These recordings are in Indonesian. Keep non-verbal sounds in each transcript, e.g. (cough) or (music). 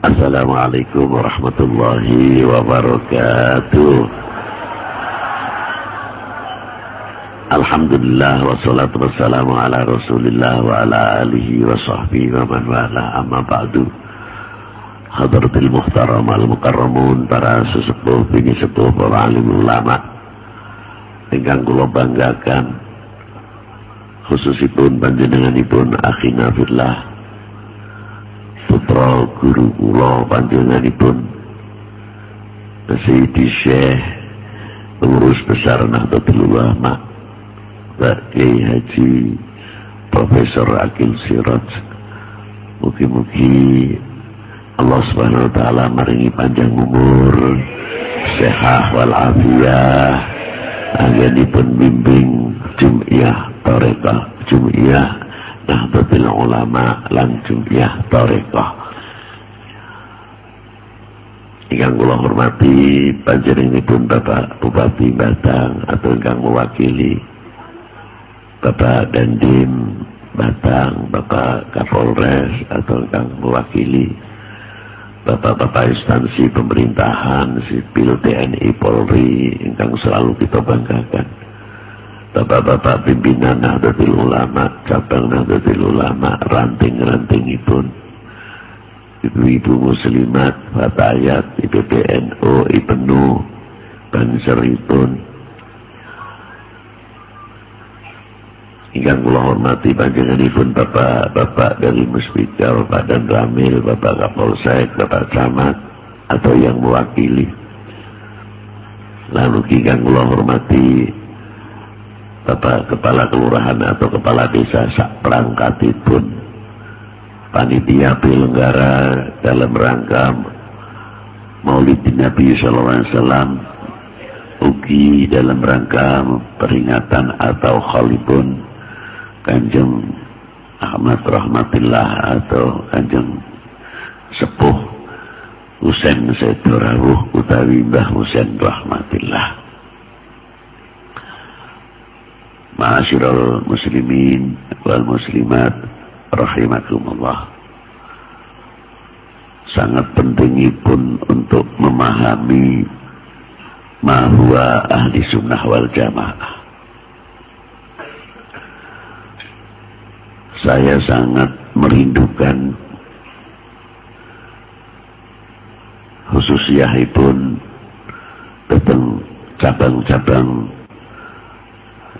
Assalamualaikum warahmatullahi wabarakatuh. Alhamdulillah wassalatu wassalamu ala rasulillah wa ala alihi wa sahbihi wa man wala amma ba'du. Hadratil muhtaram al-mukarramun para sesepuh bini sepuh para alim ulama ingkang kula banggakan khususipun panjenenganipun akhina fillah putra guru kula panjenenganipun Sayyidi Syekh pengurus besar Nahdlatul Ulama Pak Haji Profesor Akil Siraj. Mugi-mugi Allah Subhanahu wa taala maringi panjang umur sehat wal afiyah anggenipun bimbing Jum'iyah Tarekah Jum'iyah Nahdlatul Ulama lan Jum'iyah Tarekah. Ingkang kula hormati panjenenganipun Bapak Bupati Batang atau ingkang mewakili Bapak Dandim Batang, Bapak Kapolres atau ingkang mewakili Bapak-bapak instansi pemerintahan sipil TNI Polri ingkang selalu kita banggakan Bapak-bapak pimpinan Nahdlatul Ulama, cabang Nahdlatul Ulama, ranting-ranting itu, ibu-ibu muslimat, fatayat, IPPNU, IPNU, Banseripun, Ingkang kula hormati panjenenganipun bapak-bapak dari Muspika, Bapak dan Ramil, Bapak Kapolsek, Bapak Camat atau yang mewakili. Lalu ingkang kula hormati Bapak Kepala Kelurahan atau Kepala Desa sak perangkatipun panitia penyelenggara dalam rangka Maulid Nabi Sallallahu Alaihi Wasallam ugi dalam rangka peringatan atau khalipun Kanjeng Ahmad Rahmatillah atau Kanjeng Sepuh Husain Saidurawuh utawi Mbah Husain Rahmatillah Ma'asyiral muslimin wal muslimat rahimakumullah. Sangat penting pun untuk memahami bahwa ahli sunnah wal jamaah. Saya sangat merindukan khususiyahipun tentang cabang-cabang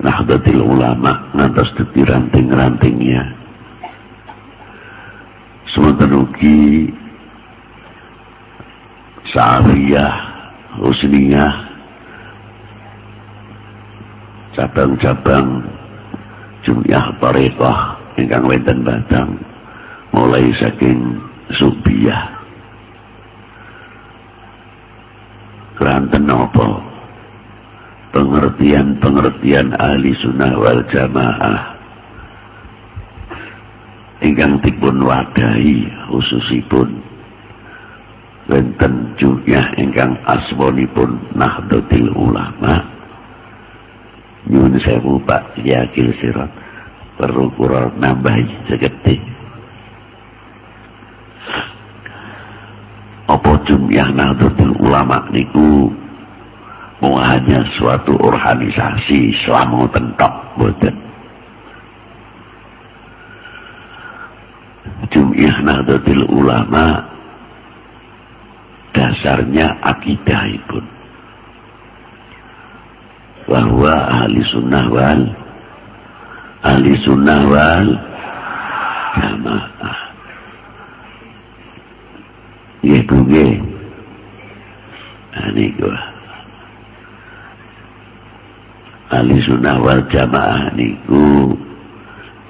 Nahdlatul Ulama ngantos dadi ranting-rantingnya. Sementara ugi Sa'afiyah, Husniyah, cabang-cabang Jum'iyah Tariqah ingkang wonten Batang mulai saking Subiyah. Keranten nopo pengertian-pengertian ahli sunnah wal jamaah. Ingkang dipun wadahi khususipun. Wenten juga ingkang asmonipun Nahdlatul Ulama. Nyuwun sewu Pak Yakil Sirat. Perlu kurang nambahi seketik. Apa jumlah Nahdlatul Ulama niku hanya suatu organisasi selama tentok boten. Jum'iyah Nahdlatul Ulama dasarnya akidah itu bahwa ahli sunnah wal ahli sunnah wal jamaah. Ya gue ini gua ahli sunnah wal jamaah niku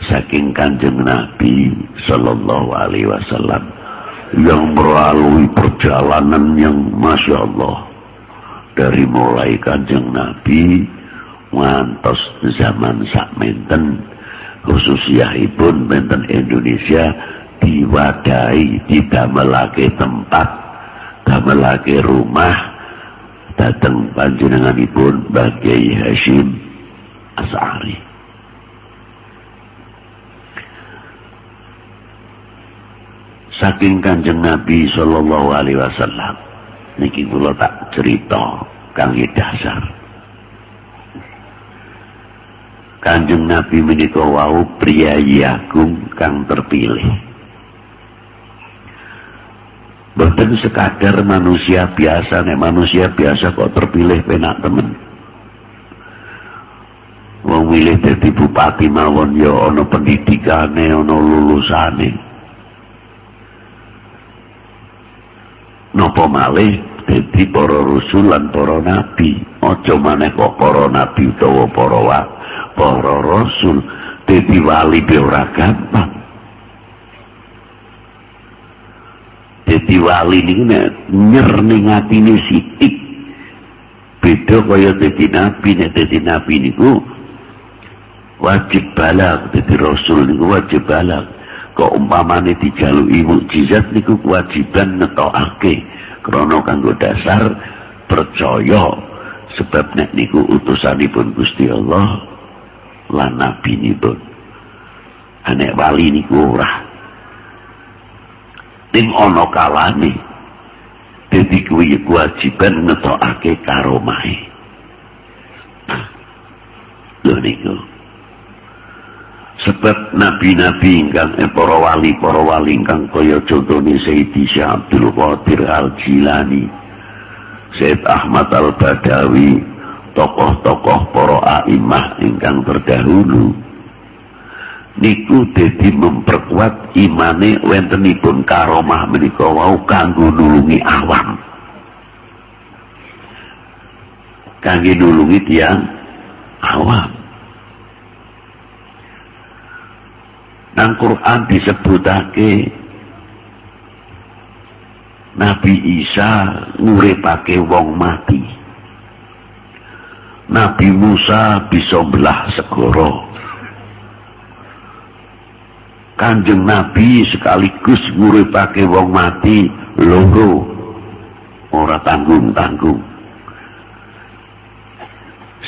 saking kanjeng Nabi Sallallahu Alaihi Wasallam yang melalui perjalanan yang Masya Allah dari mulai kanjeng Nabi ngantos zaman sakmenten khususiyahipun menten Indonesia diwadahi tidak melaki tempat melaki rumah datang panjenenganipun bagai Hashim As'ari. saking kanjeng Nabi sallallahu alaihi wasallam niki kula tak cerita kangge dasar Kanjeng Nabi menika wau priyayi agung kang terpilih Boten sekadar manusia biasa nek manusia biasa kok terpilih penak temen. Wong milih dadi bupati mawon ya ana pendidikane ana lulusane. Napa malih dadi para rasul lan para nabi? Aja maneh kok para nabi utawa para para rasul dadi wali ora gampang dadi wali niku nek nyer ning atine sithik beda kaya dadi nabi. Nek dadi nabi niku wajib balag dadi rasul niku wajib balag kok umpamane dijaluki mukjizat niku kewajiban netokake krana kanggo dasar percaya. Sebab nek niku utusanipun Gusti Allah lan nabi nipun anek wali niku ora ning ana kalane dadi kuwi kewajiban netokake karomahe lho niku. Sebab nabi-nabi ingkang eh, para wali para wali ingkang kaya contone Sayyidi Syekh Abdul Qadir Al-Jilani Sayyid Ahmad Al-Badawi tokoh-tokoh para aimah ingkang terdahulu niku dadi memperkuat imane wentenipun karomah menika. Wau kanggo nulungi awam. Kangge nulungi tiang awam. Nang Quran disebutake Nabi Isa nguripake wong mati. Nabi Musa bisa belah segoro Kanjeng Nabi sekaligus nguripake wong mati. Loro ora tanggung-tanggung.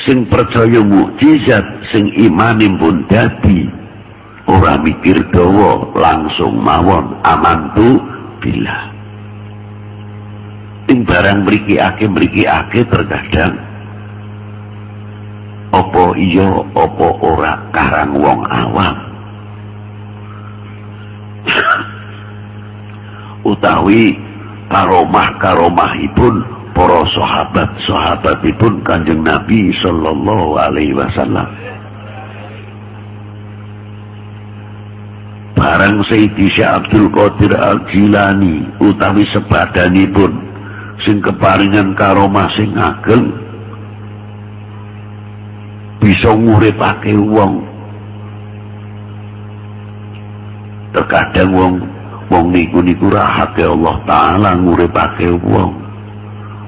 Sing percaya mukjizat sing imanim pun dadi ora mikir dawa langsung mawon amantu bila. Ing barang mriki ake mriki ake terkadang opo iya opo ora karang wong awam utawi karomah karomahipun para sahabat sahabatipun kanjeng Nabi sallallahu alaihi wasallam. Barang Sayyidi Abdul Qadir Al-Jilani utawi sebadanipun sing keparingan karomah sing ageng bisa nguripake wong. Terkadang wong wong niku niku rahate Allah taala nguripake wong.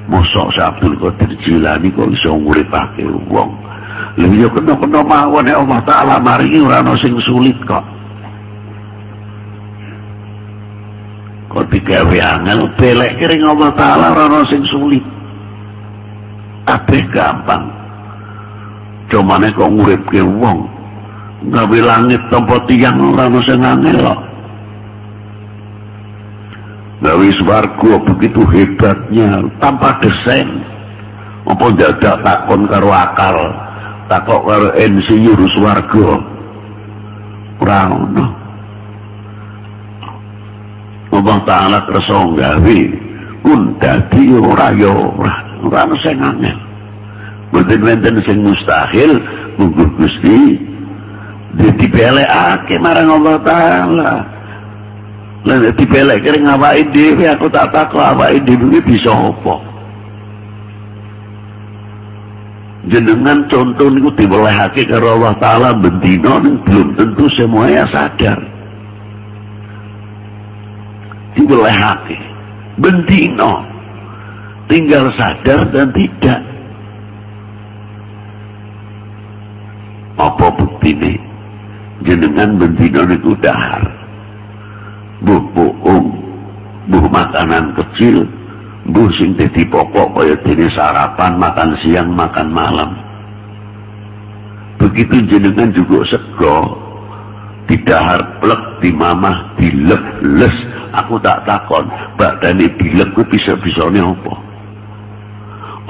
Mosok Syekh Abdul Qadir Jilani kok iso nguripake wong? Lha yo kena-kena mawon Allah taala maringi ora ana sing sulit kok. Kok digawe angel belek kering Allah taala ora sing sulit. Kabeh gampang. Cumane kok nguripke wong gawe langit tanpa tiang ora sing angel kok gawe swarga begitu hebatnya tanpa desain. Apa dadak takon karo akal takok karo insinyur swarga ora ono Allah Ta'ala kersa gawe pun dadi ora ya ora ora sing angel. Mboten wonten sing mustahil munggu Gusti dadi pelekake marang Allah Ta'ala lan dipelek kering awake dhewe aku tak takok awake dhewe bisa apa? Jenengan contoh niku diwelehake karo Allah Ta'ala bendina belum tentu semuanya sadar. Diwelehake. Bentino tinggal sadar dan tidak. Apa bukti ini jenengan bentino itu dahar buh buung buh makanan kecil buh sing dadi pokok kaya dene sarapan makan siang makan malam. Begitu jenengan juga sego didahar plek di mamah dilep les aku tak takon badane bilek kuwi bisa-bisane apa?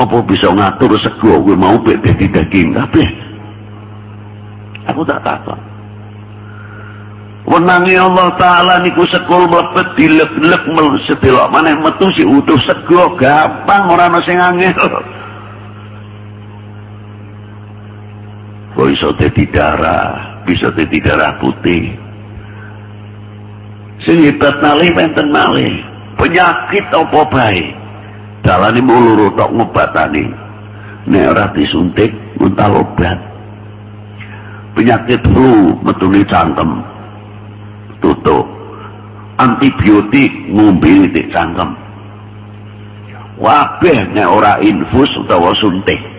Apa bisa ngatur sego kuwi mau pek dadi daging kabeh? Aku tak takon Wenangi Allah Ta'ala niku sekul mlepet dilek-lek sedelok maneh metu si utuh sego gampang ora ana sing angel. Kok iso dadi darah, bisa dadi darah putih. Sing hebat malih wenten malih. Penyakit apa bae. Dalane muluru tok ngobatani. Nek ora disuntik nguntal obat. Penyakit flu metune cangkem tutup antibiotik ngombe di cangkem. Wabeh nek ora infus utawa suntik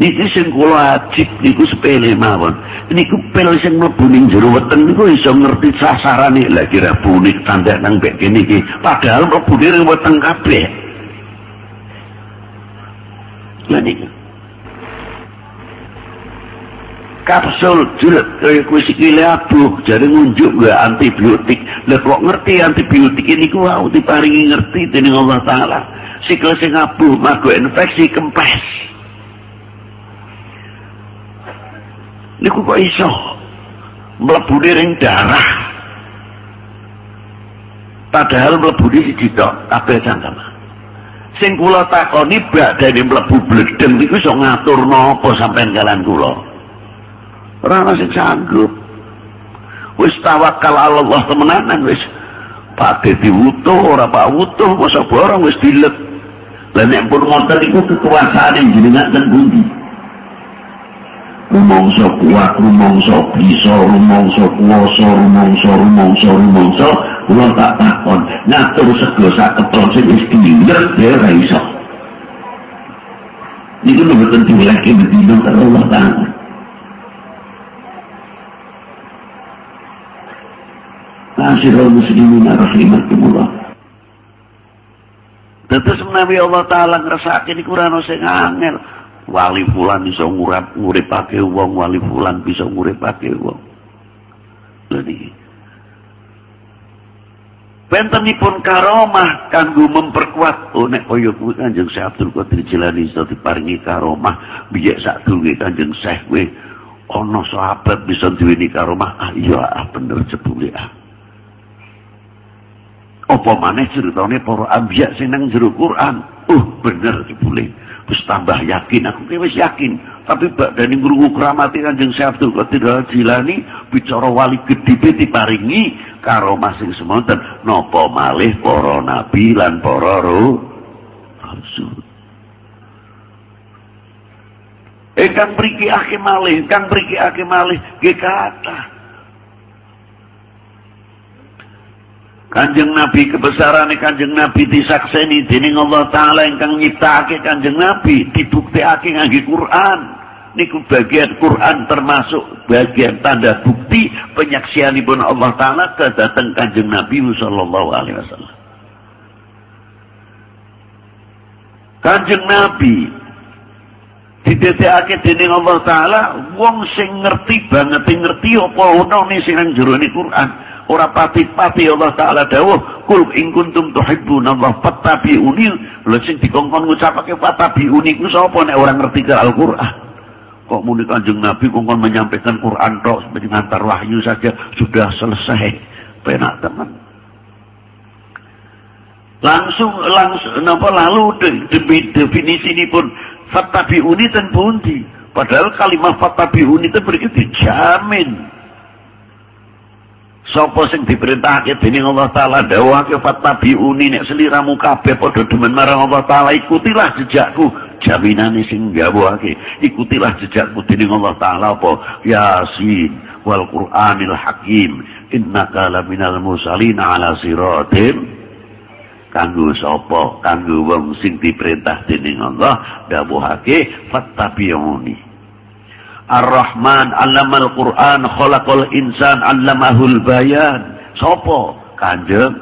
niki sing kula ajib niku sepele mawon. Niku pel sing mlebu ning jero weteng niku iso ngerti sasarane. Lha kira bunik tanda nang mbek kene iki. Padahal mlebu ning weteng kabeh. Lha niku kapsul jelek kaya kuwi sikile abuh. Jare ngunjuk gak antibiotik. Lha kok ngerti antibiotik ini ku wau diparingi ngerti dening Allah taala? Sikil sing abuh mergo infeksi kempes. Niku kok iso? Mlebu ning darah. Padahal mlebu di siji tok kabeh cangkem sing kula takoni badane mlebu bledeng niku iso ngatur napa sampean kalan kula Ora sing sanggup. Wis tawakal Allah temenanan wis. Pake diwutuh ora pak wutuh masa barang wis dilek. Lah nek pun ngoten iku kekuasaan jenengan ten pundi? Rumangsa kuat, rumangsa bisa, rumangsa kuasa, rumangsa, rumangsa, rumangsa, kula tak takon, ngatur sego sak kepon sing wis dilek ya ora iso. Niku lho bedino karo Allah Ta'ala. Ma'asyiral muslimin rahimakumullah. Tetes menawi Allah taala ngrasake niku ora ana sing angel. Wali fulan iso ngurap nguripake wong, wali fulan bisa nguripake wong. Lha niki. Bentenipun karomah kanggo memperkuat oh nek kaya kuwi Kanjeng Syekh Abdul Qadir Jilani iso diparingi karomah biye sadurunge Kanjeng Syekh kuwi ana sahabat bisa duweni karomah ah iya ah bener jebule ah apa maneh ceritane para anbiya sing nang jero Quran. Oh, bener boleh. Wis tambah yakin aku wis yakin. Tapi badane ngrungu kramati Kanjeng Syekh Abdul Qadir Jilani bicara wali gedhe diparingi karo masing semonten napa malih para nabi lan para rasul. Engkang mriki akeh malih, engkang mriki akeh malih nggih kathah. Kanjeng Nabi kebesaran Kanjeng Nabi disakseni dening Allah taala ingkang nyiptakake Kanjeng Nabi dibuktekake ngangge Quran. Niku bagian Quran termasuk bagian tanda bukti penyaksianipun Allah taala kedateng Kanjeng Nabi sallallahu alaihi wasallam. Kanjeng Nabi didetekake dening Allah taala wong sing ngerti banget ngerti apa ana sing nang jero Quran ora pati-pati Allah taala dawuh kul in kuntum tuhibbun Allah fattabi'uni. Lha sing dikongkon ngucapake fattabi'uni ku sapa nek ora ngerti ke Al-Qur'an? Kok muni Kanjeng Nabi kongkon menyampaikan Quran tok ngantar wahyu saja sudah selesai. Penak teman langsung langsung napa lalu demi definisi ini pun fattabi'uni ten pundi? Padahal kalimat fattabi'uni itu berarti dijamin Sopo sing diperintahake dening Allah taala dawuhake fattabi'uni nek seliramu kabeh padha demen marang Allah taala ikutilah jejakku. Jaminane sing gawuhake ikutilah jejakku dening Allah taala apa? Yasin wal Qur'anil Hakim. Innaka laminal mursalin ala siratim kanggo sapa? Kanggo wong sing diperintah dening Allah dawuhake fattabi'uni Ar-Rahman allamal Quran khalaqal insan allamahul bayan. Sopo? Kanjeng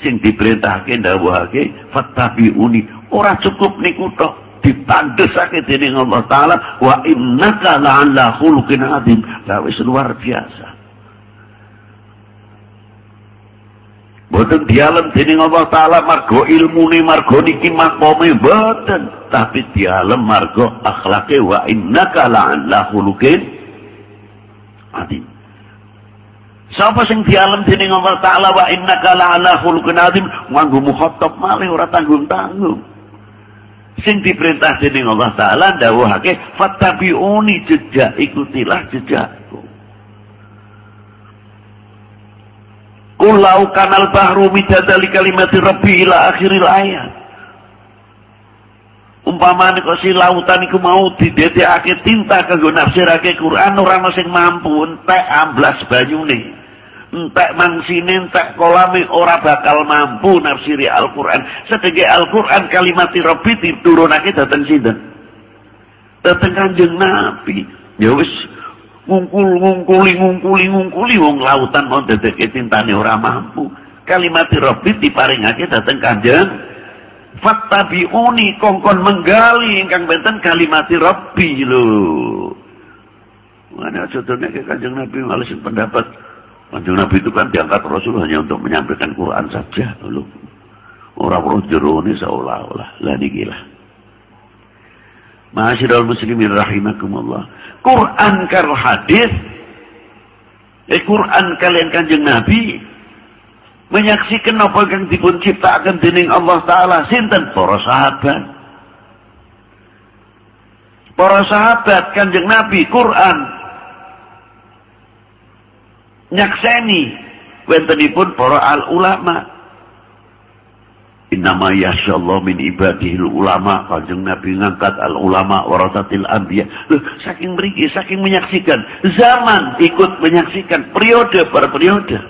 sing diperintahke ndawuhake fattabi'uni. Ora cukup niku tok ditandesake dening Allah taala wa innaka la'ala khuluqin adzim. Lah wis luar biasa. Boten dialem dening Allah taala margo ilmune margo niki makome boten, tapi dialem margo akhlake wa innaka la'ala khuluqin adim. Sapa sing dialem dening Allah taala wa innaka la'ala khuluqin adim nganggo mukhatab malih ora tanggung-tanggung. Sing diperintah dening Allah taala dawuhake fattabi'uni jejak ikutilah jejakku. Kulau kanal bahru midadali kalimati rabbi ila akhiril ayat. Umpamane kok si lautan iku mau didedekake tinta kanggo nafsirake Quran ora ana sing mampu entek amblas banyune. Entek mangsine entek kolame ora bakal mampu nafsiri Al-Qur'an. Sedege Al-Qur'an kalimati rabbi diturunake dateng sinten? Dateng Kanjeng Nabi. Ya wis ngungkul ngungkuli ngungkuli ngungkuli wong lautan mau dedeke tintane ora mampu. Kalimati rabbi diparingake dateng kanjeng fattabiuni kongkon menggali ingkang benten kalimati rabbi lho. Mana contohnya ke kanjeng nabi malah pendapat. Kanjeng nabi itu kan diangkat rasul hanya untuk menyampaikan Quran saja lho. Orang roh jerone seolah-olah. Lah gila Ma'asyiral muslimin rahimakumullah. Quran karo hadis eh Quran kalian kanjeng Nabi menyaksikan apa yang dipun ciptakan dening Allah taala sinten para sahabat. Para sahabat kanjeng Nabi Quran nyakseni wentenipun para al ulama Innama Allah min ibadihil ulama. Kanjeng Nabi ngangkat al ulama warasatil anbiya. Loh, saking beriki, saking menyaksikan. Zaman ikut menyaksikan. Periode per periode.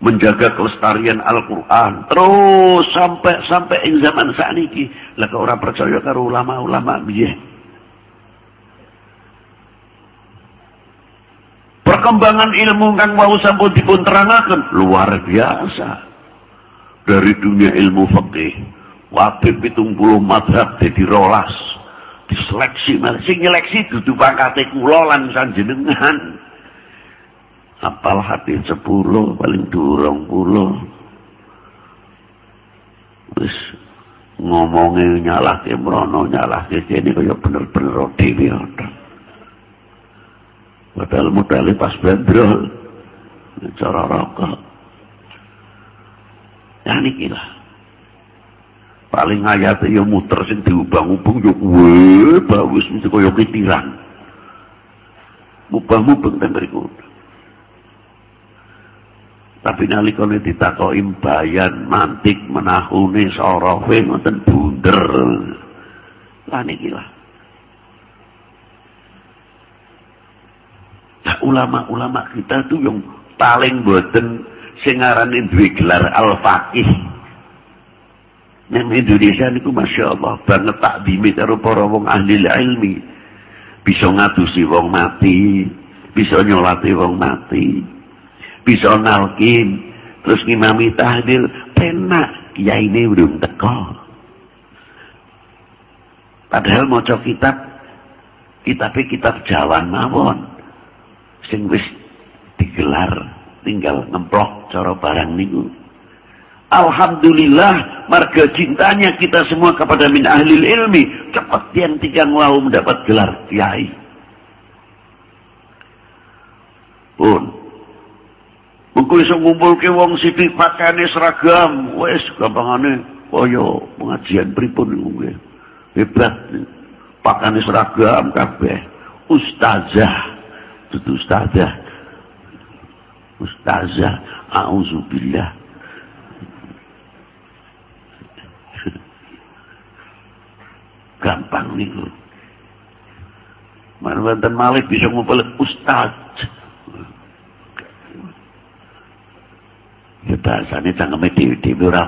Menjaga kelestarian Al-Quran. Terus sampai sampai ing zaman saat ini. Lah orang percaya karo ulama-ulama biye. Perkembangan ilmu kang mau sampun dipun terangaken luar biasa. Dari dunia ilmu fikih, wabib pitung puluh madhab jadi rolas. Diseleksi, sing nyeleksi dudu pangkate kula lan sanjenengan. Apal hati sepuluh, paling durong puluh. Wis ngomongnya nyalah ke merono, nyalah ke kene kaya bener-bener dhewe Padahal modalnya pas bandrol. Cara rokok. Ya niki lah. Paling ayat ya muter sing diubang-ubung yo kuwe bagus mesti kaya kitiran. Mubang-mubang ten mriku. Tapi nalikane ditakoki bayan, mantik, menahune, sorofe ngoten bunder. Lah niki lah. Nah, ulama-ulama kita tuh yang paling boten sing ngarani duwe gelar al-faqih. Nang Indonesia niku Masya Allah banget takdimi karo para wong ahli ilmi. Bisa ngadusi wong mati, bisa nyolati wong mati, bisa nalkin, terus ngimami tahlil, penak kiai ini belum teko. Padahal mau kitab, kitabnya kitab jalan mawon sing wis digelar tinggal ngemplok cara barang niku Alhamdulillah marga cintanya kita semua kepada min ahli ilmi cepat yang tiga mau mendapat gelar kiai pun Mungkin iso ngumpulke wong sithik pakane seragam, wis gampangane kaya pengajian pripun Hebat. Pakane seragam kabeh. Ustazah itu ustazah ustazah a'udzubillah gampang niku Marwatan Malik bisa ngumpul ustaz. Ya bahasanya cangkeme dewi-dewi ora.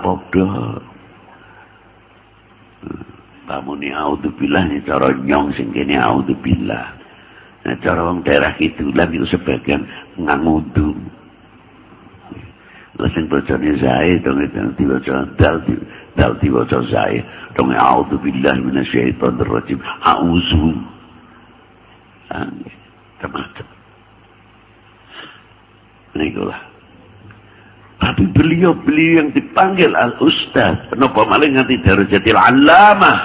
Kamu ni audzubillah ni cara nyong sing kene audzubillah. Nah, cara orang daerah kitulan itu sebagian ngamudu. Lah sing bacane zae dong itu diwaca dal dal diwaca zae. Dong a'udzu billahi minasyaitonir rajim. A'udzu. Termasuk. Nikulah. Tapi beliau-beliau yang dipanggil al-ustaz. Kenapa malah nganti darajatil alamah.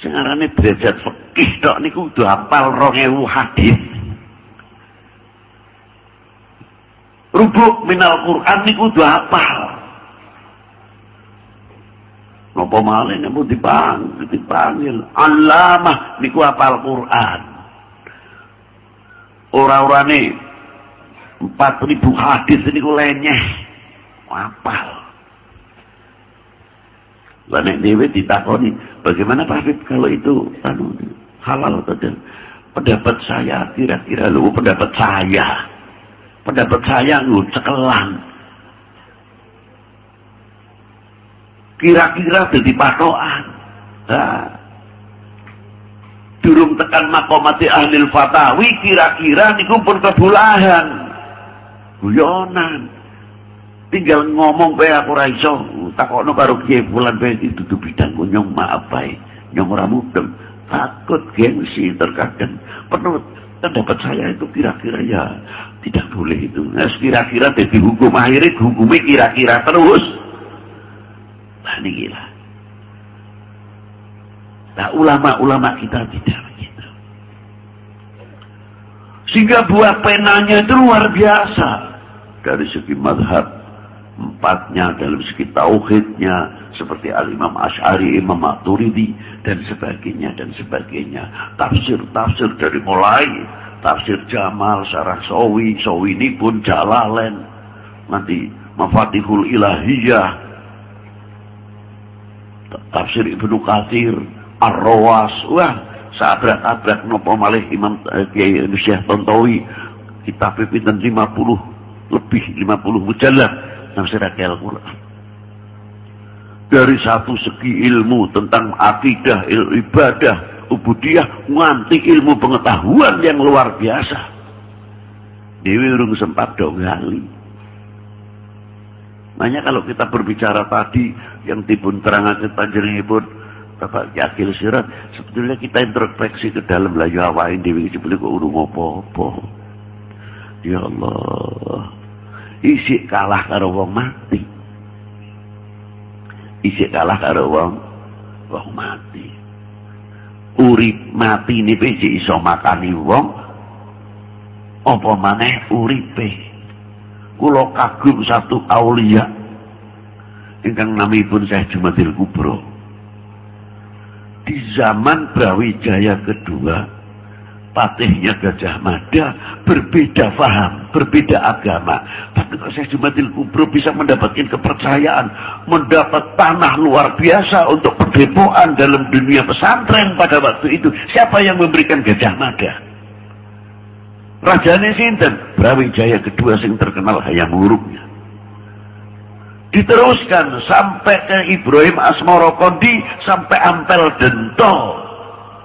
Sengarane derajat fikih tok niku udah hafal 2000 hadis. Rubuk minal Quran niku udah hafal. Napa malah niku dipanggil, dipanggil alamah niku hafal Quran. Ora-orane empat ribu hadis ini ku lenyeh. Wapal. Lanek dewe ditakoni, bagaimana Pak kalau itu anu, halal atau tidak? Pendapat saya kira-kira lu pendapat saya. Pendapat saya lu cekelan. Kira-kira jadi patokan. Nah, durung tekan makomati ahli fatawi kira-kira niku pun kebulahan guyonan. Tinggal ngomong bae aku ora iso. Takokno karo Kiai Fulan bae ditutup bidang nyong maaf bae. Nyong ora. Takut gengsi terkadang. Penuh pendapat saya itu kira-kira ya tidak boleh itu. Nah, kira-kira jadi hukum akhirnya hukumnya kira-kira terus. Nah, ini gila. Nah, ulama-ulama kita tidak begitu. Sehingga buah penanya itu luar biasa dari segi madhab empatnya dalam segi tauhidnya seperti al-imam Ash'ari, imam Maturidi dan sebagainya dan sebagainya. Tafsir-tafsir dari mulai tafsir Jamal, Sarah Sawi Sawi ini pun Jalalen. Nanti Mafatihul Ilahiyah tafsir Ibnu Katsir Ar-Rawas. Wah sabrak-abrak nopo malih Imam eh, Kiai Syekh Tontowi. Kitab pinten 50 lebih 50 mujallad tafsir Al-Quran. Dari satu segi ilmu tentang akidah, ilmu ibadah, ubudiyah, nganti ilmu pengetahuan yang luar biasa. Dewi urung sempat dong kali. Makanya kalau kita berbicara tadi yang dipun terangaken panjenenganipun Bapak Yakil Sirat, sebetulnya kita introspeksi ke dalam lah ya awain dewi sebetulnya kok urung apa-apa. Ya Allah. Isik kalah karo wong mati. Isik kalah karo wong wong mati. Urip mati ini biji iso makani wong. Apa maneh uripe. Kula kagum satu aulia. Ingkang namipun Syekh Jumadil Kubro. Di zaman Brawijaya kedua, patihnya Gajah Mada berbeda faham, berbeda agama. Tapi kalau saya Jumatil Kubro bisa mendapatkan kepercayaan, mendapat tanah luar biasa untuk perdepoan dalam dunia pesantren pada waktu itu. Siapa yang memberikan Gajah Mada? Rajane sinten? Brawijaya kedua sing terkenal hayam hurufnya. Diteruskan sampai ke Ibrahim Asmoro Kondi sampai Ampel Dento.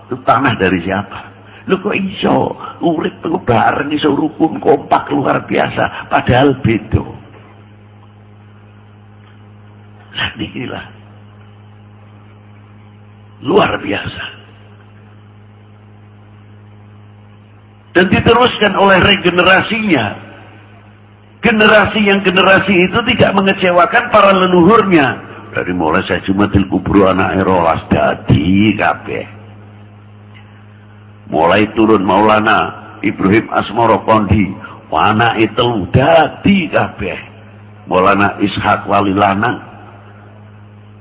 Itu tanah dari siapa? Lu kok iso urip tengok bareng iso rukun kompak luar biasa padahal beda. Lah nikilah. Luar biasa. Dan diteruskan oleh regenerasinya. Generasi yang generasi itu tidak mengecewakan para leluhurnya. Dari mulai saya cuma kubro anak erolas dadi kabeh mulai turun Maulana Ibrahim Asmoro Kondi wana itu dadi kabeh. Maulana Ishak Walilana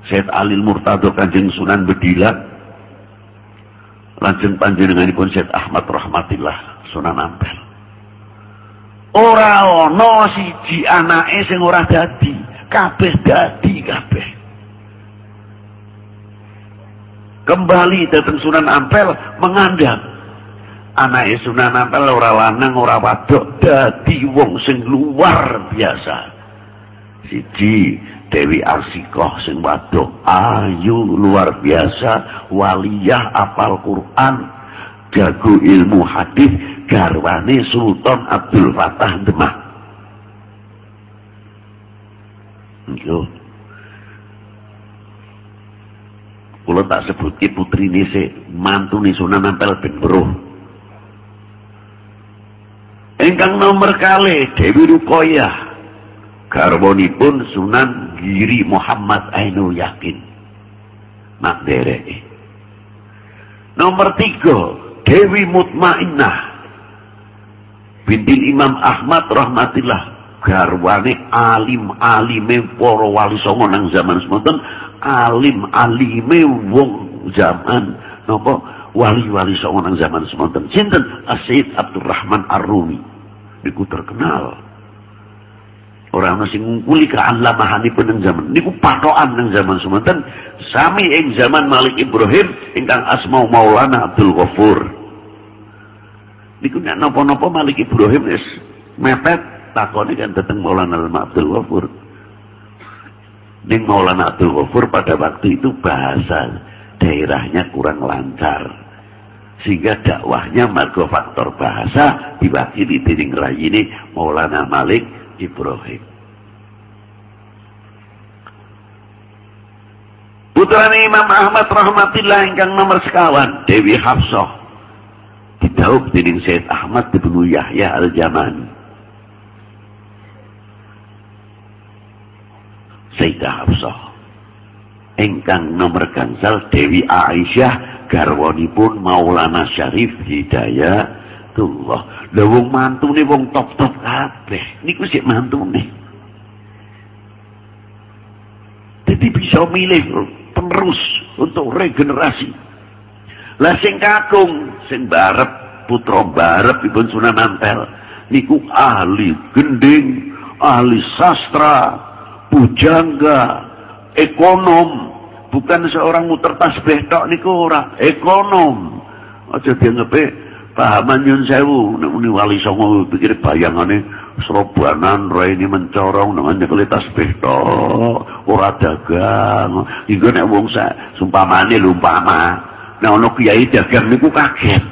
Syed Alil Murtado Kanjeng Sunan Bedilan lanjeng panjenenganipun Syed Ahmad Rahmatillah Sunan Ampel. Ora ana siji anake sing ora dadi kabeh dadi kabeh. Kembali datang Sunan Ampel mengandang anake Sunan Ampel ora lanang ora wadok dadi wong sing luar biasa. Siji Dewi Arsikoh sing wadok ayu luar biasa waliyah apal Quran jago ilmu hadis garwane Sultan Abdul Fatah Demak. Yo. Kula tak sebutke putrine sik mantune Sunan Ampel ben Engko Ingkang nomor kali Dewi Rukoyah. Pun Sunan Giri Muhammad Ainul Yakin. Mak derek nomor tiga Dewi Mutmainnah. Bintin Imam Ahmad rahmatillah garwane alim alime para wali songo nang zaman semonten. Alim alime wong zaman napa wali-wali songo nang zaman semonten. Sinten? Asyid Abdurrahman Ar-Rumi. Niku terkenal. Orang masih ngungkuli kealamahanipun ing zaman. Niku patokan ning zaman semanten sami ing zaman Malik Ibrahim ingkang asma Maulana Abdul Ghafur. Niku nek napa-napa Malik Ibrahim wis mepet takone kan dateng Maulana Abdul Ghafur. Ning Maulana Abdul Ghafur pada waktu itu bahasa daerahnya kurang lancar sehingga dakwahnya margo faktor bahasa diwakili dening ini Maulana Malik Ibrahim. Putra Imam Ahmad rahmatillah ingkang nomor sekawan Dewi Hafsah. Didaup dening Syed Ahmad bin Yahya al-Jamani. Sayyidah Hafsah. Ingkang nomor gangsal Dewi Aisyah garwanipun Maulana Syarif Hidayatullah. Lha wong mantune wong top-top kabeh. Niku sik mantune. Jadi bisa milih penerus untuk regenerasi. Lah sing kakung, sing barep putra barep ibun Sunan Ampel niku ahli gending, ahli sastra, pujangga, ekonom, bukan seorang muter tasbih tok niku ora. Ekonom. Aja dianggep pahaman nyun sewu. Nek muni wali songo pikir bayangane serobanan ini mencorong dengan nyekeli tasbih tok ora dagang. Iku nek wong sak sumpamane lumpama nek ana kiai dagang niku kaget.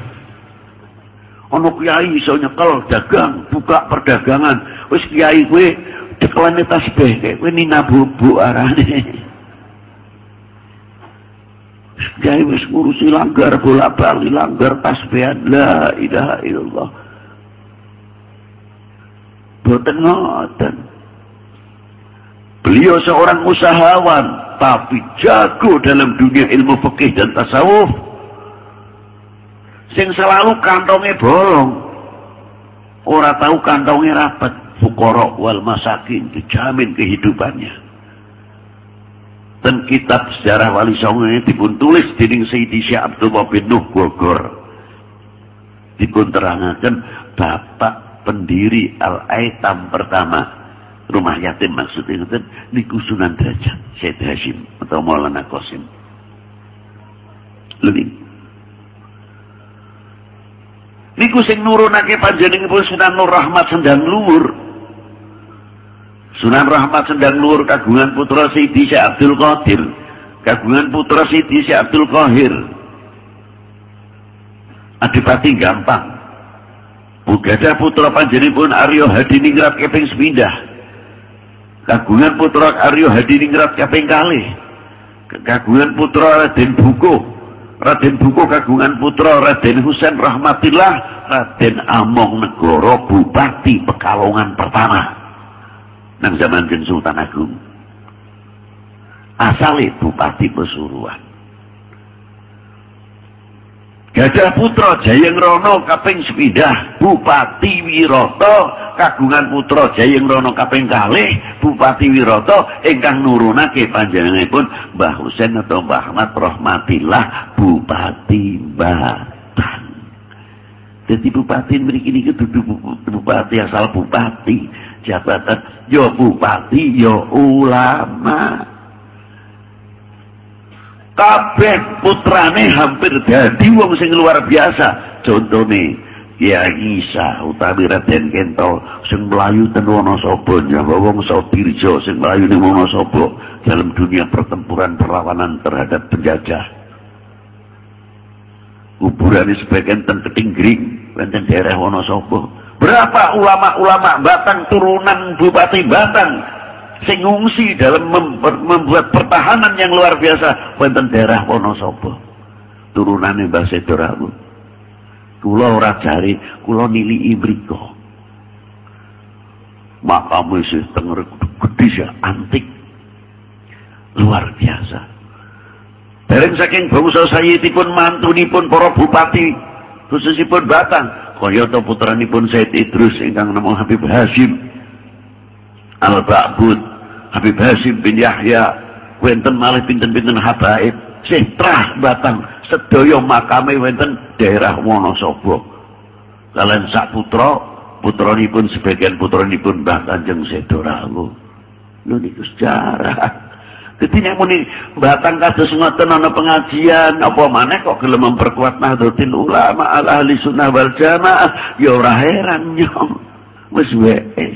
Ana kiai iso nyekel dagang buka perdagangan. Wis kiai kowe dekelane tasbih kowe nina bubuk arane (laughs) Kiai wis ngurusi langgar bolak balik langgar tasbihan la ilaha illallah. Boten ngoten. Beliau seorang usahawan tapi jago dalam dunia ilmu fikih dan tasawuf. Sing selalu kantongnya bolong. Ora tahu kantongnya rapat. Fukorok wal masakin dijamin kehidupannya dan kitab sejarah Wali Songo ini dipun tulis dening Sayyidi Syekh Abdullah bin Nuh Bogor. Dipun terangkan bapak pendiri Al-Aitam pertama rumah yatim maksudnya itu niku Sunan Derajat Syed Hashim atau Maulana Qasim. Lebih. Niku sing nurunake panjenenganipun Sunan Nur Rahmat Sendang Luhur Sunan Rahmat Sendang Luhur kagungan putra Siti Syekh Abdul Qadir, kagungan putra Siti Syekh Abdul Qahir. Adipati gampang. Bugada putra panjenipun Aryo Hadiningrat keping sepindah. Kagungan putra Aryo Hadiningrat keping kalih. Kagungan putra Raden Buko. Raden Buko kagungan putra Raden Husain Rahmatillah. Raden Among Negoro Bupati Pekalongan pertama nang zaman Ken Sultan Agung. Asale Bupati Pesuruan. Gajah Putra Jayeng Rono kaping sepindah Bupati Wiroto kagungan Putra Jayeng Rono kaping kalih Bupati Wiroto ingkang nurunake panjenenganipun Mbah Husain atau Mbah Ahmad Rahmatillah Bupati Batang. Jadi bupati mriki niki dudu bupati asal bupati jabatan yo bupati yo ulama kabeh putrane hampir dadi wong sing luar biasa contone Ya Isa utawi Raden Kento sing melayu ten Wonosobo nyawa wong Sodirjo sing melayu ning Wonosobo dalam dunia pertempuran perlawanan terhadap penjajah. Kuburan sebagian ten Ketinggring, wonten daerah Wonosobo. Berapa ulama-ulama Batang turunan Bupati Batang sing ngungsi dalam membuat pertahanan yang luar biasa wonten daerah Wonosobo. Turunane Mbah Sedorawu. Kula ora jari, kula nili mriku. makam sih tenger gede sih antik luar biasa Dereng saking bangsa sayitipun mantunipun para bupati khususipun Batang kaya to putranipun Said Idrus ingkang nama Habib Hasim Al-Ba'bud Habib Hasim bin Yahya wenten malih pinten-pinten habaib Setrah Batang sedaya makame wenten daerah Wonosobo kalian sak putra putranipun sebagian putranipun Mbah Kanjeng Sedorawu. Lho niku sejarah. Dadi nek muni batang kados ngoten ana pengajian apa maneh kok gelem memperkuat Nahdlatul Ulama al ahli sunnah wal jamaah ya ora heran nyong. Wis wae.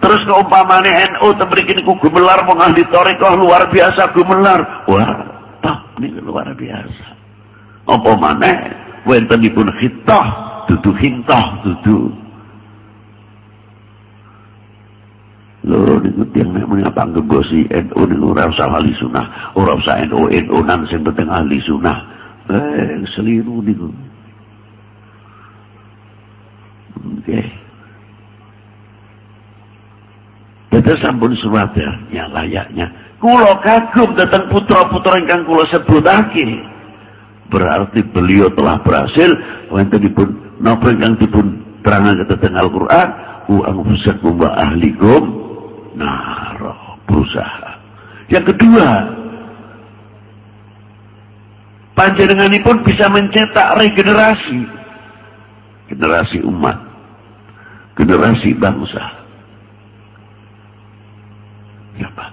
Terus keumpamane NU temrikin niku gemelar wong ahli tarekah luar biasa gemelar. Wah, tak niku luar biasa. Apa maneh wentenipun khitah dudu hintah dudu lho niku tiyang nek muni apa nggosi NU niku ora usah ahli sunah ora usah NU NU nan sing penting ahli sunah eh seliru niku. Okay. Kita sampun yang layaknya. Kulo kagum datang putra-putra ingkang kulo sebutake berarti beliau telah berhasil. Wonten dipun napa ingkang dipun terangaken teng Al-Qur'an? Wa anfusakum wa ahlikum naro berusaha. Yang kedua panjenenganipun bisa mencetak regenerasi. Generasi umat. Generasi bangsa. Ya Pak.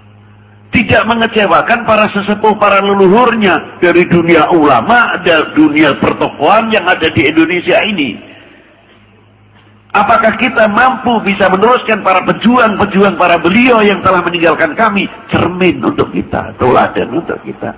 Tidak mengecewakan para sesepuh, para leluhurnya dari dunia ulama dan dunia pertokohan yang ada di Indonesia ini. Apakah kita mampu bisa meneruskan para pejuang-pejuang para beliau yang telah meninggalkan kami cermin untuk kita, teladan untuk kita?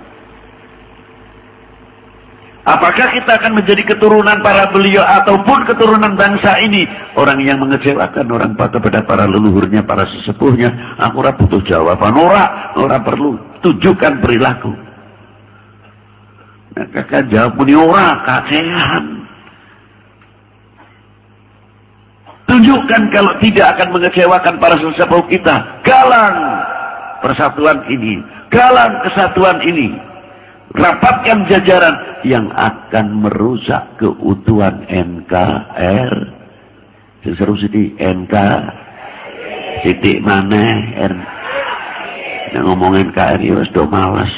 Apakah kita akan menjadi keturunan para beliau ataupun keturunan bangsa ini? Orang yang mengecewakan orang pada para leluhurnya, para sesepuhnya. Aku ora butuh jawaban. Ora, ora perlu. Tunjukkan perilaku. Nah, kakak jawab ini ora, kakehan. Tunjukkan kalau tidak akan mengecewakan para sesepuh kita. Galang persatuan ini. Galang kesatuan ini rapatkan jajaran yang akan merusak keutuhan NKR. Seru sih NK. Sidik mana R. Yang ngomongin KRI wis do malas.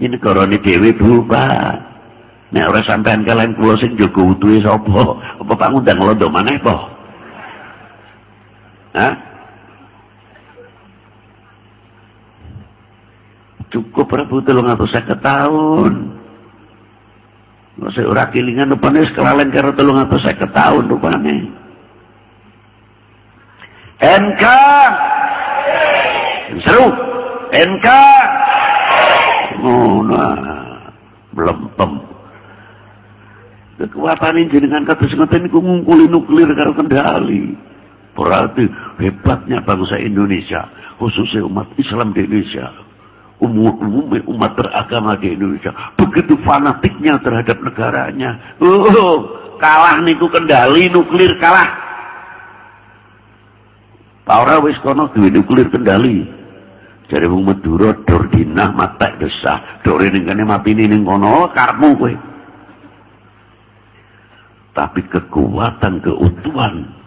Ini koroni dewi berubah. Nek ora sampean kalian kula sing jaga utuhe sapa? Apa Pak ngundang londo maneh apa? Hah? cukup Prabu telung atau saya tahun. Saya ora kilingan rupanya sekelalen atau saya tahun rupanya. NK seru NK oh nah belempem kekuatan ini dengan kata ngoten niku ngungkuli nuklir karo kendali. Berarti hebatnya bangsa Indonesia khususnya umat Islam di Indonesia umum umat beragama di Indonesia begitu fanatiknya terhadap negaranya. Oh kalah niku kendali nuklir kalah. Paura wis kono duwe nuklir kendali. Dari wong Madura dor dinah matek desah. Dore ning kene mapine ning kono karepmu kowe tapi kekuatan keutuhan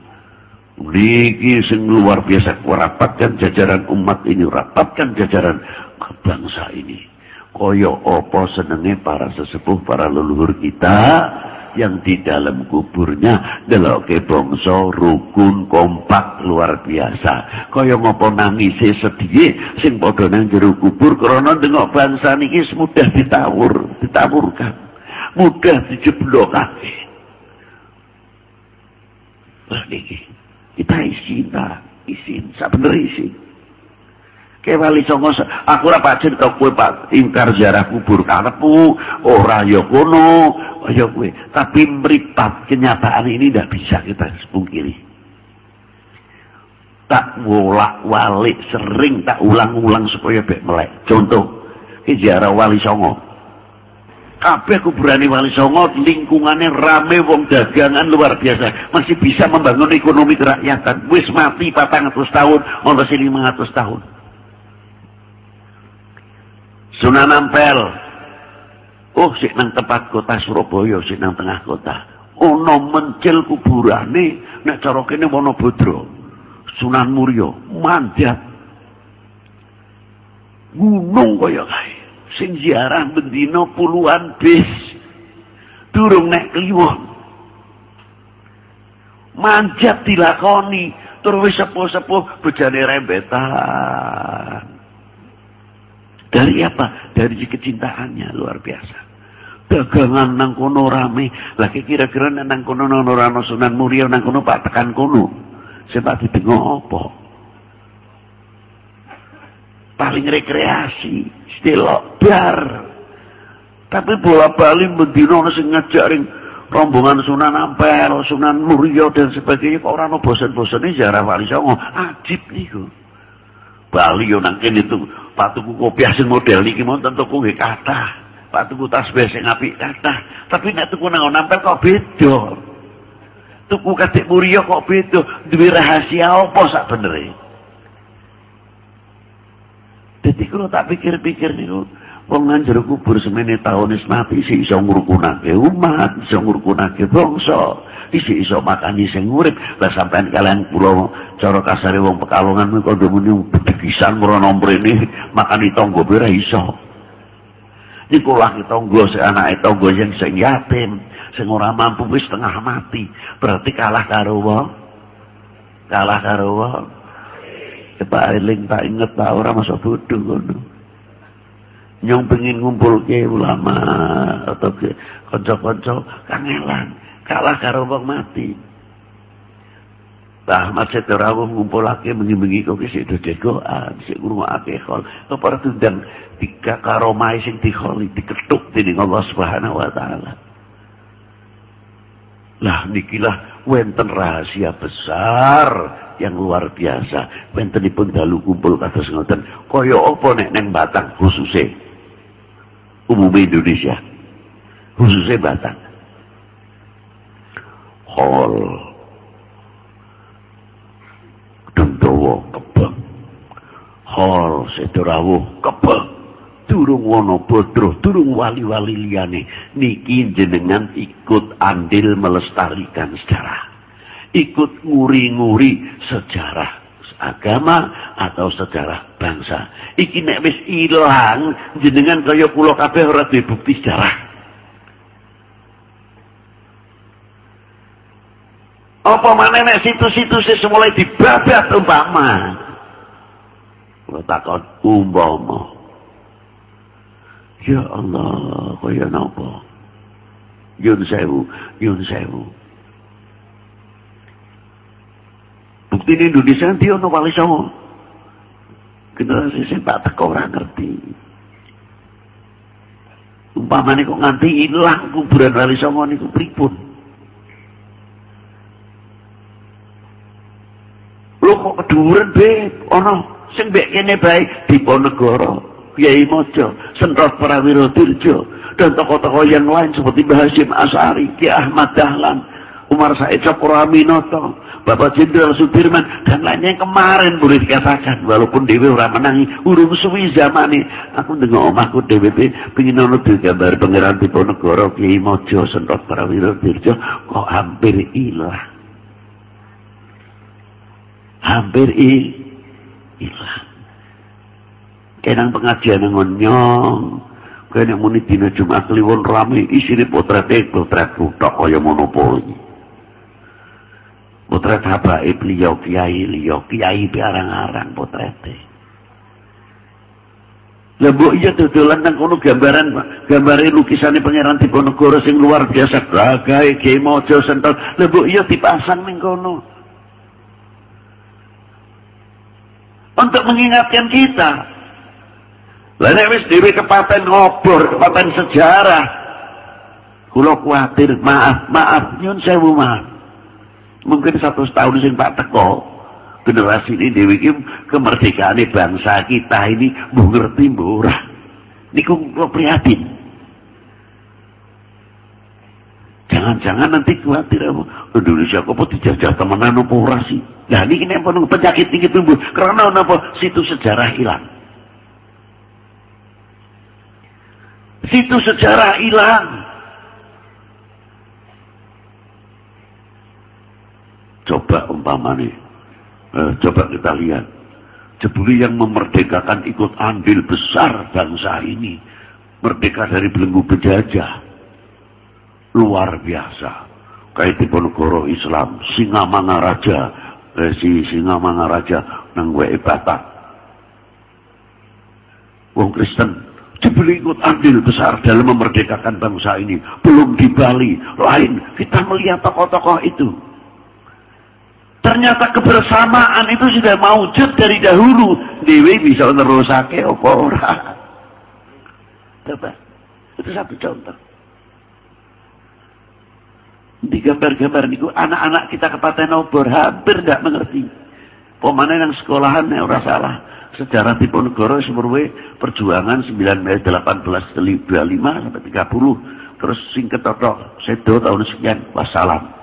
Niki sing luar biasa rapatkan jajaran umat ini, rapatkan jajaran bangsa ini. Koyo opo senenge para sesepuh, para leluhur kita yang di dalam kuburnya ke bangsa rukun kompak luar biasa. Koyo ngopo nangisi sedih sing padha nang jero kubur krana dengok bangsa niki mudah ditawur, ditawurkan. Mudah dijeblokake. Lah niki kita isin ta, isin, sabener isin. Kayak wali songo, aku ora pacen kok kowe Pak ingkar ziarah kubur karepmu, ora ya kono, ya kowe. Tapi meripat kenyataan ini tidak bisa kita pungkiri. Tak wolak walik sering tak ulang-ulang supaya baik melek. Contoh, ziarah wali songo. Kabeh kuburane Wali Songo lingkungannya rame wong dagangan luar biasa. Masih bisa membangun ekonomi kerakyatan. Wis mati patang atus tahun ono lima ratus tahun. Sunan Ampel oh si nang tempat kota Surabaya si nang tengah kota. Ono mencil kuburane nek cara kene Wonobodro Sunan Muryo manjat gunung kaya kae sing ziarah bendina puluhan bis. Durung nek kliwon. Manjat dilakoni terus sepuh-sepuh bejane rembetan. Dari apa? Dari kecintaannya luar biasa. Dagangan nang kono rame. Lagi kira-kira nang kono ora ana Sunan Muria nang kono Pak tekan kono. Sebab ditengok apa paling rekreasi delok bar. Tapi bola balik bendino sing ngajarin rombongan Sunan Ampel, Sunan Muria dan sebagainya kok orang bosan-bosannya jarah Wali Songo. Ajib niku. Bali yo nang kene itu patuku kopi hasil model iki mau tentu ku nggih kathah. Patuku tasbih sing apik kathah. Tapi nek tuku nang Ampel kok beda. Tuku katik Muria kok beda. Duwe rahasia apa sak benere? Jadi kalau tak pikir-pikir niku wong nang jero kubur semene taun wis mati sik iso ngrukunake umat, iso ngrukunake bangsa, isi iso makani sing urip. Lah sampean kalian kula cara kasare wong Pekalongan niku kok muni bedekisan mrono mrene makani tangga ora iso. Niku lagi tangga sing anake tangga sing sing yatim, sing ora mampu wis tengah mati. Berarti kalah karo wong. Kalah karo wong. Pak Eling tak inget tak orang masuk bodoh kono. Nyong pengen ngumpul ke ulama atau ke konco-konco kangelan kalah karo wong mati. Bah macet rawuh ngumpulake bengi-bengi kok isih do degoan, sik ngrungokake khol. Kepara tundang tiga karomai sing dikholi diketuk dening Allah Subhanahu wa taala. Lah nikilah wenten rahasia besar yang luar biasa. Wentenipun dalu kumpul kados ngoten. Kaya apa nek neng Batang khususnya umum Indonesia. Khususnya Batang. Hall Dendowo kebeng. Hall Sedorawuh kebeng. Durung wono bodro, durung wali-wali liyane. Niki jenengan ikut andil melestarikan sejarah ikut nguri-nguri sejarah agama atau sejarah bangsa. Iki nek wis ilang jenengan kaya kula kabeh ora duwe bukti sejarah. Apa mana nek situs-situs mulai dibabat umpama. Kula takon umpama. Ya Allah, kaya napa? Yun sewu, yun sewu. Bukti di Indonesia dia ono wali songo. Generasi sing tak teko ora ngerti. Umpamane kok nganti ilang kuburan wali songo niku pripun? Lho kok keduren be ono sing mbek kene bae Diponegoro, Kiai Mojo, Sentrot Prawiro Dirjo, dan tokoh-tokoh yang lain seperti Mbah Hasyim Asari, Ki Ahmad Dahlan, Umar Said Cokro Aminoto, Bapak Jenderal Sudirman dan lainnya yang kemarin boleh dikatakan walaupun Dewi orang menangi urung suwi zaman ini aku dengar omahku DWP nonton di gambar pangeran Diponegoro Kiai Mojo Sentot Prawiro Dirjo kok hampir hilang hampir hilang kenang pengajian yang ngonyong kena muni dina Jumat kliwon rame isine potret potret kutok kaya monopoli Potret habaib liya kiai liya kiai biarang-arang potrete. Lah mbok iya dodolan nang kono gambaran gambare lukisane pangeran Diponegoro sing luar biasa gagahe Ki Mojo Sentul. Lah mbok iya dipasang ning kono. Untuk mengingatkan kita. Lah nek wis dhewe kepaten ngobor, kepaten sejarah. Kula kuatir, maaf, maaf, nyun sewu maaf. Mungkin satu tahun sing tak teko. Generasi ini dewi kemerdekaan bangsa kita ini mau ngerti murah. Niku kula prihatin. Jangan-jangan nanti khawatir? Indonesia kok dijajah temenan apa ora sih? Nah ini kenapa penyakit tinggi tumbuh? Karena apa? Situ sejarah hilang. Situ sejarah hilang. Coba umpamanya, eh, coba kita lihat. Jebuli yang memerdekakan ikut andil besar bangsa ini. Merdeka dari belenggu penjajah luar biasa. Kayak Diponegoro Islam, Singamanga Raja, eh, si Singamanga Raja nang wae Batak. Wong Kristen dibeli ikut andil besar dalam memerdekakan bangsa ini. Belum di Bali, lain kita melihat tokoh-tokoh itu. Ternyata kebersamaan itu sudah maujud dari dahulu. Dewi bisa nerusake apa ora. Coba. Itu satu contoh di gambar-gambar niku anak-anak kita kepaten obor hampir tidak mengerti. Pemana yang sekolahan ya ora salah. Sejarah Diponegoro Sumurwe perjuangan 9 Mei 1825 sampai 30 terus sing ketotok sedo tahun sekian wassalam.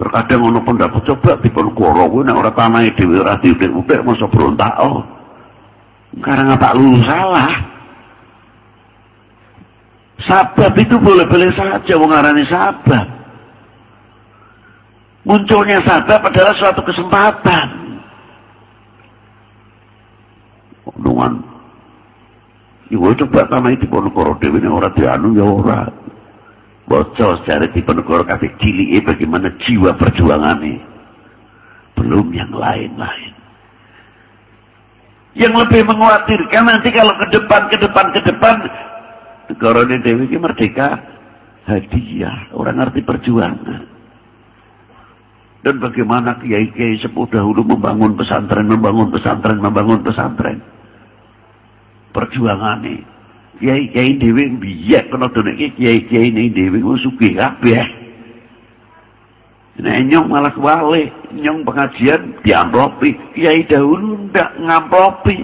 Terkadang ono pendapat coba Diponegoro kuwi nek ora tanahe dhewe ora diudek-udek masa berontak oh. Karena Pak Lu salah. Sabab itu boleh-boleh saja mengarani sabab. Munculnya sabab adalah suatu kesempatan. Dengan Ibu coba tanah itu ponegoro dewi ini orang dianu ya orang. Bocor secara di ponegoro kasih cili bagaimana jiwa perjuangannya. Belum yang lain-lain. Yang lebih mengkhawatirkan nanti kalau ke depan, ke depan, ke depan Negara Dewi ini merdeka hadiah. Orang ngerti perjuangan. Dan bagaimana kiai-kiai sepuh dahulu membangun pesantren, membangun pesantren, membangun pesantren. Perjuangan ini. Kiai-kiai Dewi biyak kena dunia kiai-kiai ini Dewi sugih kabeh. Nah, nyong malah kebalik. Nyong pengajian diamplopi. Kiai dahulu ndak ngamplopi.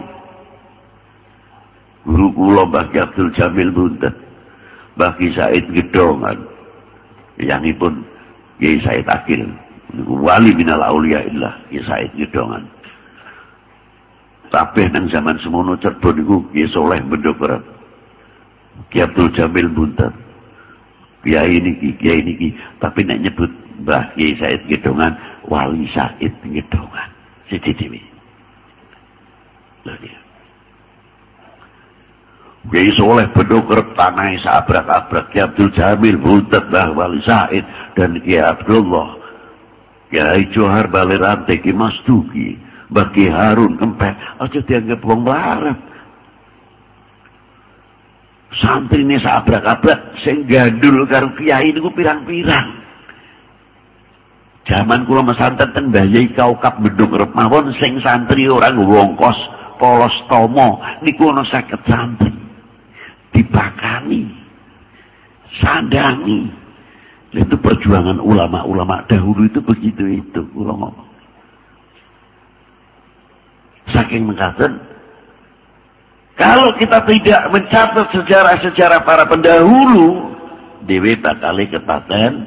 Guru kula Mbah Abdul Jamil Buntet. Mbah Said Gedongan. pun Kiai Said Akil. Wali minal aulia illah. Kiai Said Gedongan. Tapi nang zaman semono Cirebon iku Kiai Soleh Bendokerat. Kiai Abdul Jamil Buntet. Kiai niki, Kiai niki. Tapi nek nyebut Mbah Kiai Said Gedongan, Wali Said Gedongan. Siji dewi. Lah dia. Kiai Soleh Bedoker Tanai Sabrak-abrak Kiai Abdul Jamil Butet Bah Wali Said dan Kiai Abdullah Kiai Johar Balirante Kiai Mas Duki Bagi Harun Kempek aja dianggap wong larat santri ini sabrak-abrak sing gandul karo kiai niku pirang-pirang Zaman kula mesanten ten Mbah Kaukap Bedung Repmawon sing santri orang wongkos polos tomo niku ana 50 santri dibakani, sandangi. Itu perjuangan ulama-ulama dahulu itu begitu itu. Ulama. Saking mengatakan, kalau kita tidak mencatat sejarah-sejarah para pendahulu, dewi bakali kepaten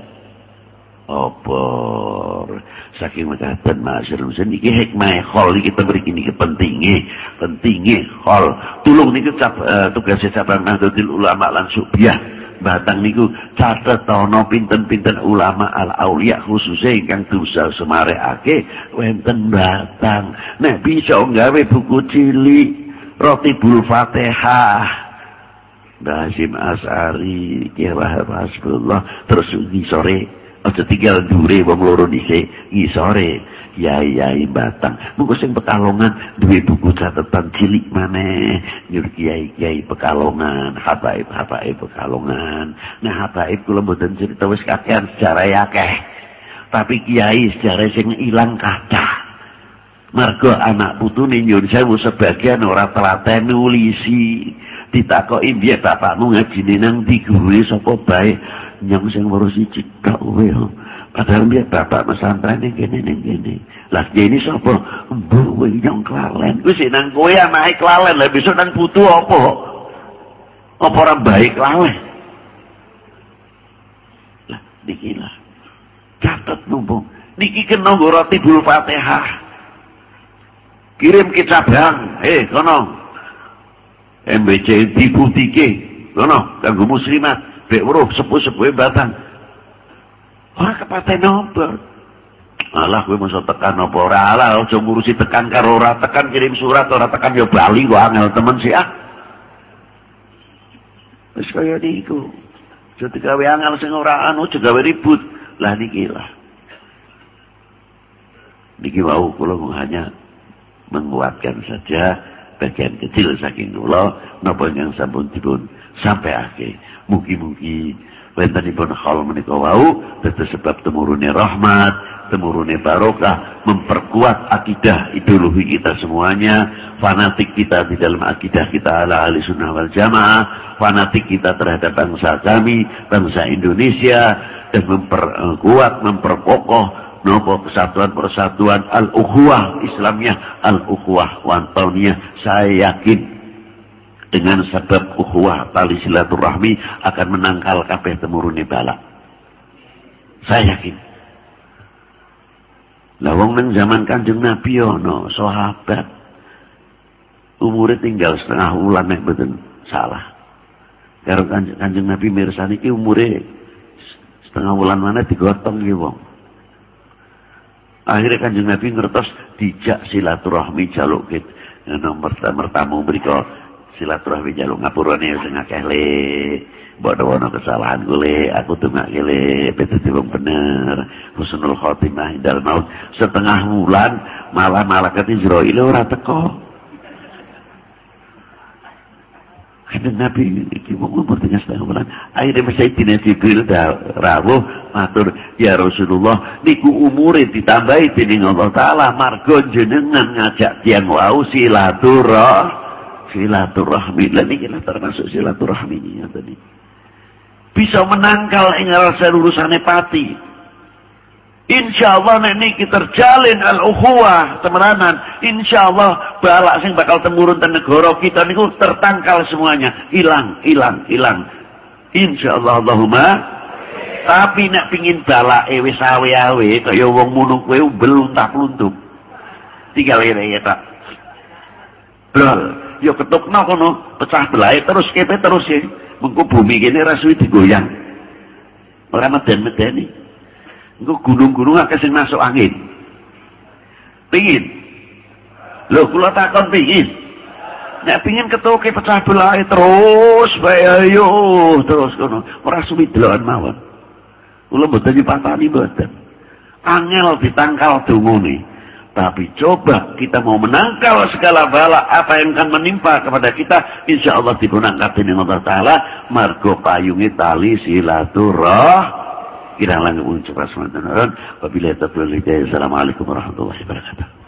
opor saking mekaten masyarakat muslim iki hikmah khol iki kita beri ini pentingnya pentingnya khol. Tulung niku cap, uh, tugasnya cabang nahdlatul ulama lan subyah. Batang niku catet tono pinten-pinten ulama al aulia khususnya ingkang dosa semarekake. Wenten batang. Nek bisa nggawe buku cilik roti bul fatihah Basim As'ari, Kiai Hasbullah, terus di sore Aja tinggal dure wong loro dhisik ngisore yai-yai batang. Mengko sing Pekalongan duwe buku catatan cilik maneh nyur kiai-kiai Pekalongan, habaib-habaib Pekalongan. Nah, habaib kula mboten cerita wis kakean sejarah akeh. Tapi kiai sejarah sing ilang kathah. Margo anak putune nyun sewu sebagian ora telaten nulisi. Ditakoki piye bapakmu ngajine nang ndi guru sapa bae nyong sing ngurus siji tok kowe padahal dia bapak pesantren ning kene ning kene lah ini sapa mbuh kowe nyong klalen wis nang kowe anake klalen lah besok nang putu apa Apa orang baik laweh? Lah, dikilah. Catat numpung. Niki kena roti bulu fatihah. Kirim ke cabang. Eh, kono. MBC dibutike. Kono, kanggo muslimat. Bek weruh sepuh-sepuh batang. Ora kepaten nomor. Alah kowe mesti tekan ora alah aja ngurusi tekan karo ora tekan kirim surat ora tekan ya bali kok angel temen sih ah. Wis kaya niku. Jadi gawe angel sing ora anu juga ribut. Lah niki lah. Niki wau kula hanya menguatkan saja bagian kecil saking kula. Napa yang sampun dipun sampai akhir. Mugi-mugi wontenipun hal menika wau dados sebab temurune rahmat, temurune barokah, memperkuat akidah ideologi kita semuanya, fanatik kita di dalam akidah kita ala ahli sunnah wal jamaah, fanatik kita terhadap bangsa kami, bangsa Indonesia, dan memperkuat, memperkokoh nopo kesatuan persatuan al-ukhuwah Islamnya al-ukhuwah wantonnya saya yakin dengan sebab ukhuwah tali silaturahmi akan menangkal kabeh temurune bala saya yakin lah wong nang zaman Kanjeng Nabi ono sahabat umure tinggal setengah bulan nek mboten salah. Karo Kanjeng, Nabi mirsani ki umure setengah bulan mana digotong ki wong. Akhirnya Kanjeng Nabi ngertos dijak silaturahmi jaluk kit. Nomor mertamu beriko silaturahmi jaluk ngapurane sing akeh le. Bodoh kesalahan gue aku tuh nggak gile, betul bener, husnul khotimah dalam maut setengah bulan malah malah kata Israel ora teko. Karena Nabi iki wong umur tengah setengah bulan, akhirnya Sayyidina Jibril rawuh matur ya Rasulullah niku umure ditambahi dening Allah taala margo jenengan ngajak tiang wau silaturah silaturahmi. Lah niki termasuk silaturahmi tadi bisa menangkal ing rasa pati. Insya Allah nek niki terjalin al ukhuwah temeranan. Insya Allah balak sing bakal temurun ten negara kita niku tertangkal semuanya, hilang, hilang, hilang. Insya Allah Allahumma. Tapi nek pingin balak wis awe-awe kaya wong munuk kowe beluntak-luntuk. Tinggal ini ya tak. Blol, yo ketukno kono, pecah belah terus kepe terus ya. Mengko bumi kene rasui digoyang. Ora meden-medeni. Engko gunung-gunung akeh sing masuk angin. Pingin. Lho kula takon pingin. Nek pingin ketuke pecah belah terus bae ayo terus kono. Ora suwi delokan mawon. Kula mboten dipatani mboten. Angel ditangkal dungune. Tapi coba kita mau menangkal segala bala apa yang akan menimpa kepada kita. Insya Allah dipunangkat ini Allah Ta'ala. Margo payungi tali silaturah. إلى أن يقول أنتم بأسمع الدنيا وبلا تقول الهداية السلام عليكم ورحمة الله وبركاته.